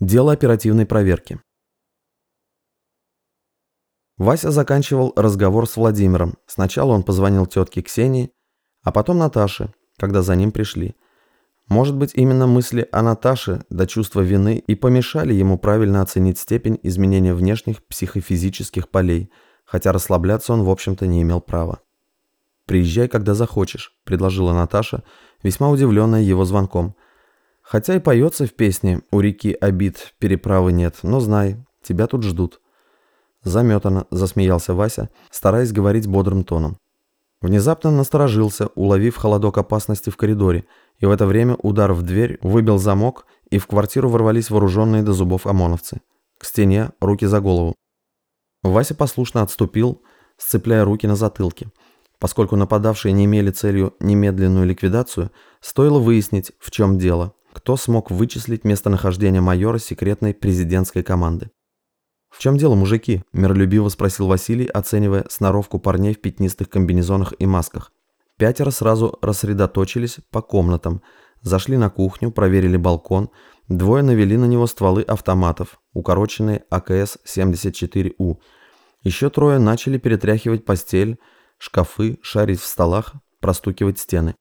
Дело оперативной проверки. Вася заканчивал разговор с Владимиром. Сначала он позвонил тетке Ксении, а потом Наташе, когда за ним пришли. Может быть, именно мысли о Наташе до чувства вины и помешали ему правильно оценить степень изменения внешних психофизических полей, хотя расслабляться он, в общем-то, не имел права. «Приезжай, когда захочешь», – предложила Наташа, весьма удивленная его звонком – Хотя и поется в песне «У реки обид, переправы нет», но знай, тебя тут ждут. Заметано, засмеялся Вася, стараясь говорить бодрым тоном. Внезапно насторожился, уловив холодок опасности в коридоре, и в это время удар в дверь выбил замок, и в квартиру ворвались вооруженные до зубов ОМОНовцы. К стене, руки за голову. Вася послушно отступил, сцепляя руки на затылке. Поскольку нападавшие не имели целью немедленную ликвидацию, стоило выяснить, в чем дело, кто смог вычислить местонахождение майора секретной президентской команды. «В чем дело, мужики?» – миролюбиво спросил Василий, оценивая сноровку парней в пятнистых комбинезонах и масках. Пятеро сразу рассредоточились по комнатам, зашли на кухню, проверили балкон, двое навели на него стволы автоматов, укороченные АКС-74У. Еще трое начали перетряхивать постель, шкафы, шарить в столах, простукивать стены.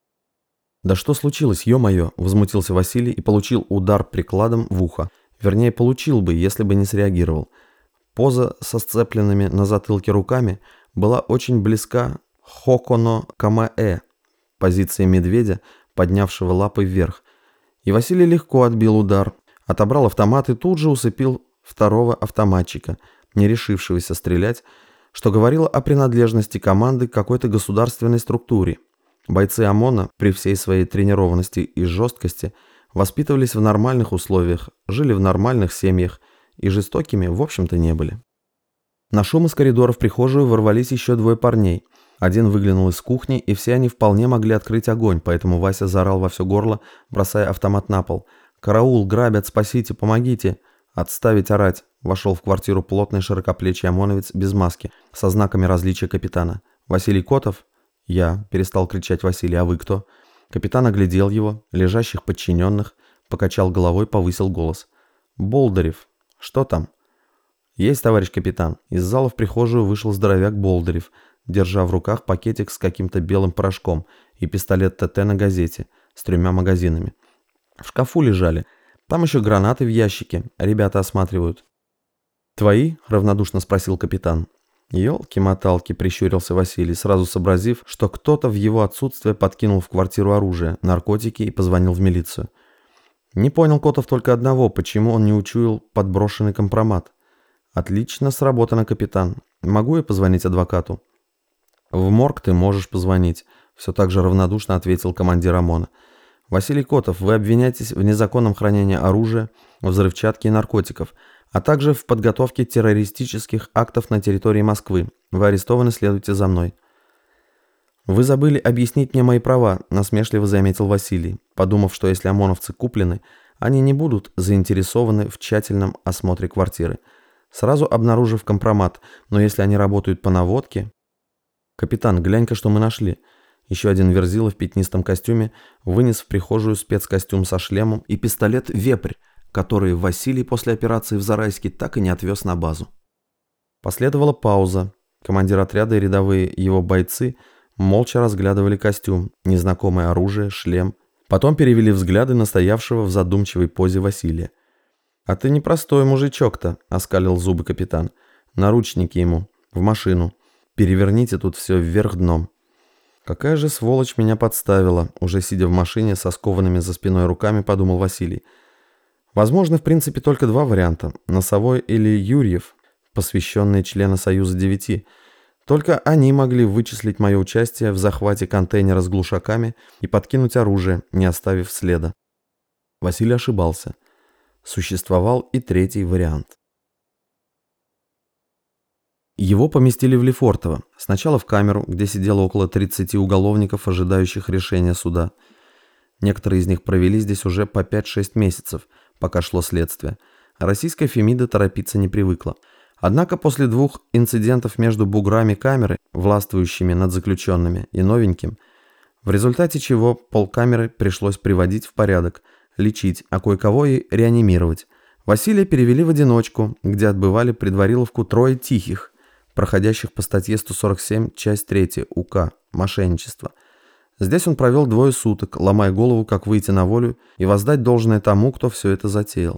«Да что случилось, ё-моё?» – возмутился Василий и получил удар прикладом в ухо. Вернее, получил бы, если бы не среагировал. Поза со сцепленными на затылке руками была очень близка Хоконо Камаэ, позиции медведя, поднявшего лапы вверх. И Василий легко отбил удар, отобрал автомат и тут же усыпил второго автоматчика, не решившегося стрелять, что говорило о принадлежности команды к какой-то государственной структуре. Бойцы ОМОНа при всей своей тренированности и жесткости воспитывались в нормальных условиях, жили в нормальных семьях и жестокими, в общем-то, не были. На шум из коридора в прихожую ворвались еще двое парней. Один выглянул из кухни, и все они вполне могли открыть огонь, поэтому Вася заорал во все горло, бросая автомат на пол. «Караул! Грабят! Спасите! Помогите!» «Отставить орать!» Вошел в квартиру плотный широкоплечий ОМОНовец без маски, со знаками различия капитана. «Василий Котов?» «Я», — перестал кричать Василий, — «а вы кто?» Капитан оглядел его, лежащих подчиненных, покачал головой, повысил голос. «Болдырев, что там?» «Есть, товарищ капитан». Из зала в прихожую вышел здоровяк Болдырев, держа в руках пакетик с каким-то белым порошком и пистолет ТТ на газете с тремя магазинами. В шкафу лежали. Там еще гранаты в ящике. Ребята осматривают. «Твои?» – равнодушно спросил капитан. «Елки-моталки», — прищурился Василий, сразу сообразив, что кто-то в его отсутствие подкинул в квартиру оружие, наркотики и позвонил в милицию. Не понял Котов только одного, почему он не учуял подброшенный компромат. «Отлично сработано, капитан. Могу я позвонить адвокату?» «В морг ты можешь позвонить», — все так же равнодушно ответил командир ОМОНа. «Василий Котов, вы обвиняетесь в незаконном хранении оружия, взрывчатки и наркотиков» а также в подготовке террористических актов на территории Москвы. Вы арестованы, следуйте за мной». «Вы забыли объяснить мне мои права», – насмешливо заметил Василий, подумав, что если ОМОНовцы куплены, они не будут заинтересованы в тщательном осмотре квартиры, сразу обнаружив компромат, но если они работают по наводке... «Капитан, глянь-ка, что мы нашли». Еще один верзила в пятнистом костюме вынес в прихожую спецкостюм со шлемом и пистолет «Вепрь», которые Василий после операции в Зарайске так и не отвез на базу. Последовала пауза. Командир отряда и рядовые его бойцы молча разглядывали костюм, незнакомое оружие, шлем. Потом перевели взгляды на стоявшего в задумчивой позе Василия. «А ты непростой мужичок-то», — оскалил зубы капитан. «Наручники ему. В машину. Переверните тут все вверх дном». «Какая же сволочь меня подставила», — уже сидя в машине со скованными за спиной руками, подумал Василий. Возможно, в принципе, только два варианта – Носовой или Юрьев, посвященные члены Союза 9. Только они могли вычислить мое участие в захвате контейнера с глушаками и подкинуть оружие, не оставив следа. Василий ошибался. Существовал и третий вариант. Его поместили в Лефортово. Сначала в камеру, где сидело около 30 уголовников, ожидающих решения суда. Некоторые из них провели здесь уже по 5-6 месяцев – пока шло следствие. Российская Фемида торопиться не привыкла. Однако после двух инцидентов между буграми камеры, властвующими над заключенными, и новеньким, в результате чего полкамеры пришлось приводить в порядок, лечить, а кое-кого и реанимировать, Василия перевели в одиночку, где отбывали предвариловку трое тихих, проходящих по статье 147, часть 3 УК «Мошенничество». Здесь он провел двое суток, ломая голову, как выйти на волю и воздать должное тому, кто все это затеял.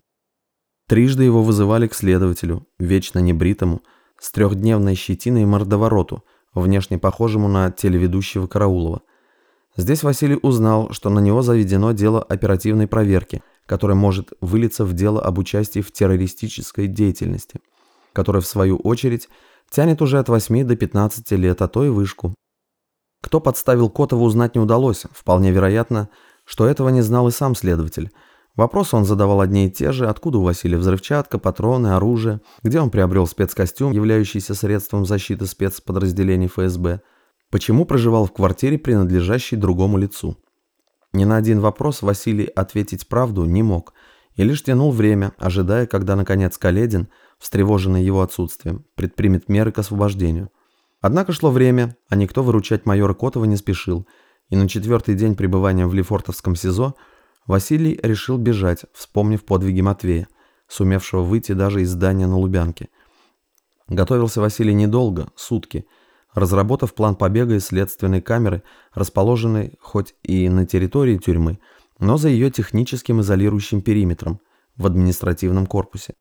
Трижды его вызывали к следователю, вечно небритому, с трехдневной щетиной и мордовороту, внешне похожему на телеведущего Караулова. Здесь Василий узнал, что на него заведено дело оперативной проверки, которое может вылиться в дело об участии в террористической деятельности, которое, в свою очередь, тянет уже от 8 до 15 лет, а то и вышку. Кто подставил Котова узнать не удалось, вполне вероятно, что этого не знал и сам следователь. Вопросы он задавал одни и те же, откуда у Василия взрывчатка, патроны, оружие, где он приобрел спецкостюм, являющийся средством защиты спецподразделений ФСБ, почему проживал в квартире, принадлежащей другому лицу. Ни на один вопрос Василий ответить правду не мог и лишь тянул время, ожидая, когда, наконец, Каледин, встревоженный его отсутствием, предпримет меры к освобождению. Однако шло время, а никто выручать майора Котова не спешил, и на четвертый день пребывания в Лефортовском СИЗО Василий решил бежать, вспомнив подвиги Матвея, сумевшего выйти даже из здания на Лубянке. Готовился Василий недолго, сутки – разработав план побега из следственной камеры, расположенной хоть и на территории тюрьмы, но за ее техническим изолирующим периметром в административном корпусе.